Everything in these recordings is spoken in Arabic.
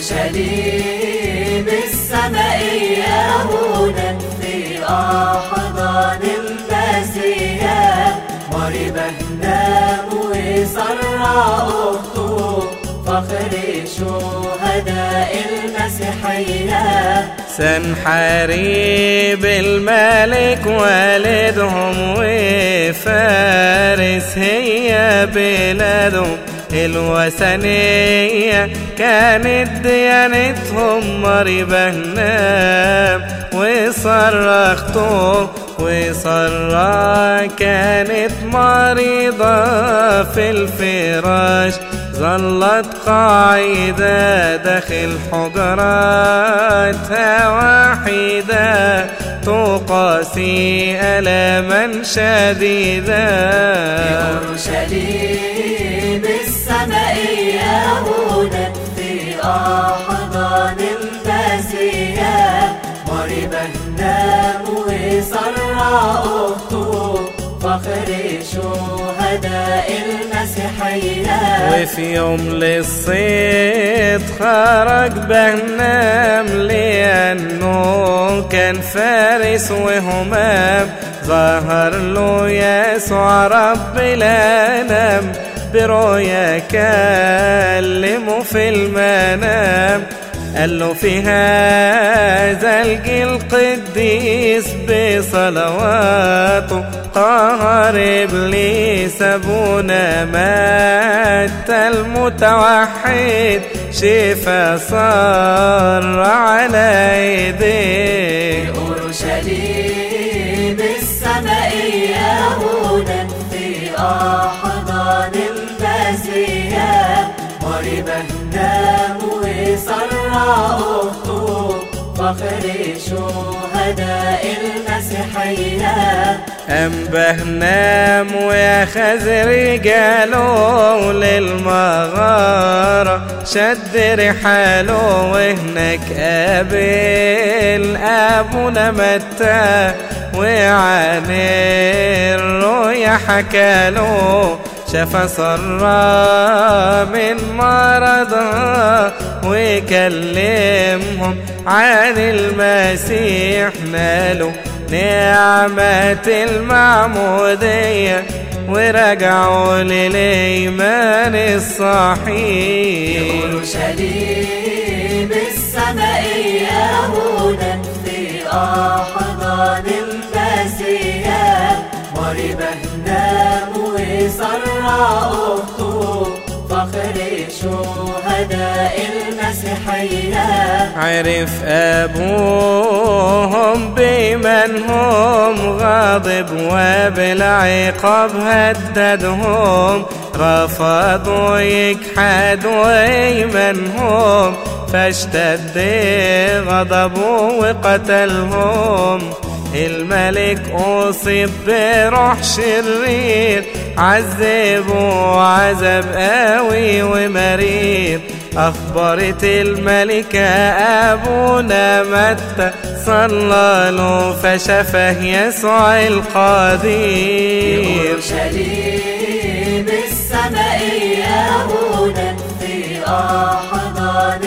أورشليم السمائية هنا في أحضان المسيح مريبة نام وصرع أخته فخر شهداء المسيحية. سنحارب الملك والدهم وفارس هي بلادهم. الوثنية كانت ديانتهم مريبة نام وصرختهم وصرا كانت مريضة في الفراش. ظلت قاعدة داخل حجراتها وحيدة تقاسي ألاما شديدة. أورشليم وفي يوم للصيد خرج بهنام لأنه كان فارس وهمام. ظهر له يسوع رب العالم برؤيا كلمه في المنام. قال له في هذا الجيل قديس بصلواته قهر إبليس أبونا مات المتوحد شفا صار على ايديه أورشليم السمائية هنا في أحضان فخر شهداء المسيحية أنبه نام وياخذ رجاله للمغارة شد رحاله وهناك قابل أبونا متى وعن الرؤيا حكاله شاف صرا من مرضها وكلمهم عن المسيح نالوا نعمة المعمودية ورجعوا للإيمان الصحيح. أورشليم السمائية هنا في أحضان المسيح. مريبة نام وصرع أخته فخر شهداء المسيحية عرف أبوهم بمنهم غاضب وبالعقاب هددهم. رفضوا يجحدوا إيمانهم فاشتد غضبه وقتلهم. الملك أصيب بروح شرير عذبه عذاب قوي ومرير. أخبرت الملكة أبونا متى؟ صلى له فشفه يسوع القدير. هنا في أحضان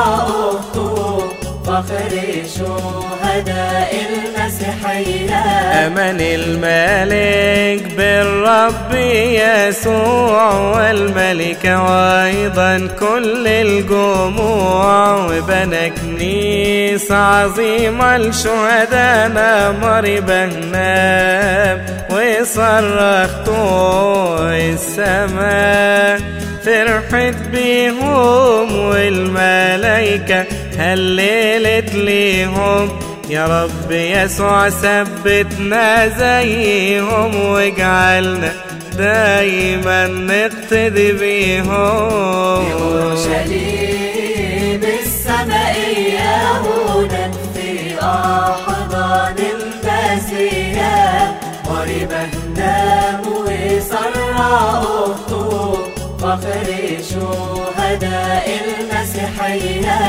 أخته فخر شهداء المسيحية. أمن الملك بالرب يسوع والملكة وأيضا كل الجموع. وبنى كنيسة عظيمة لشهدانا مريبة نام وصرختوا السماء فرحت بيهم والملايكة هللت ليهم يا رب يسوع ثبتنا زيهم واجعلنا دايما نقتدي بيهم. أورشليم السمائية هنا في أحضان المسيح مريبة نام وصرع أخته فخر شهداء المسيحية.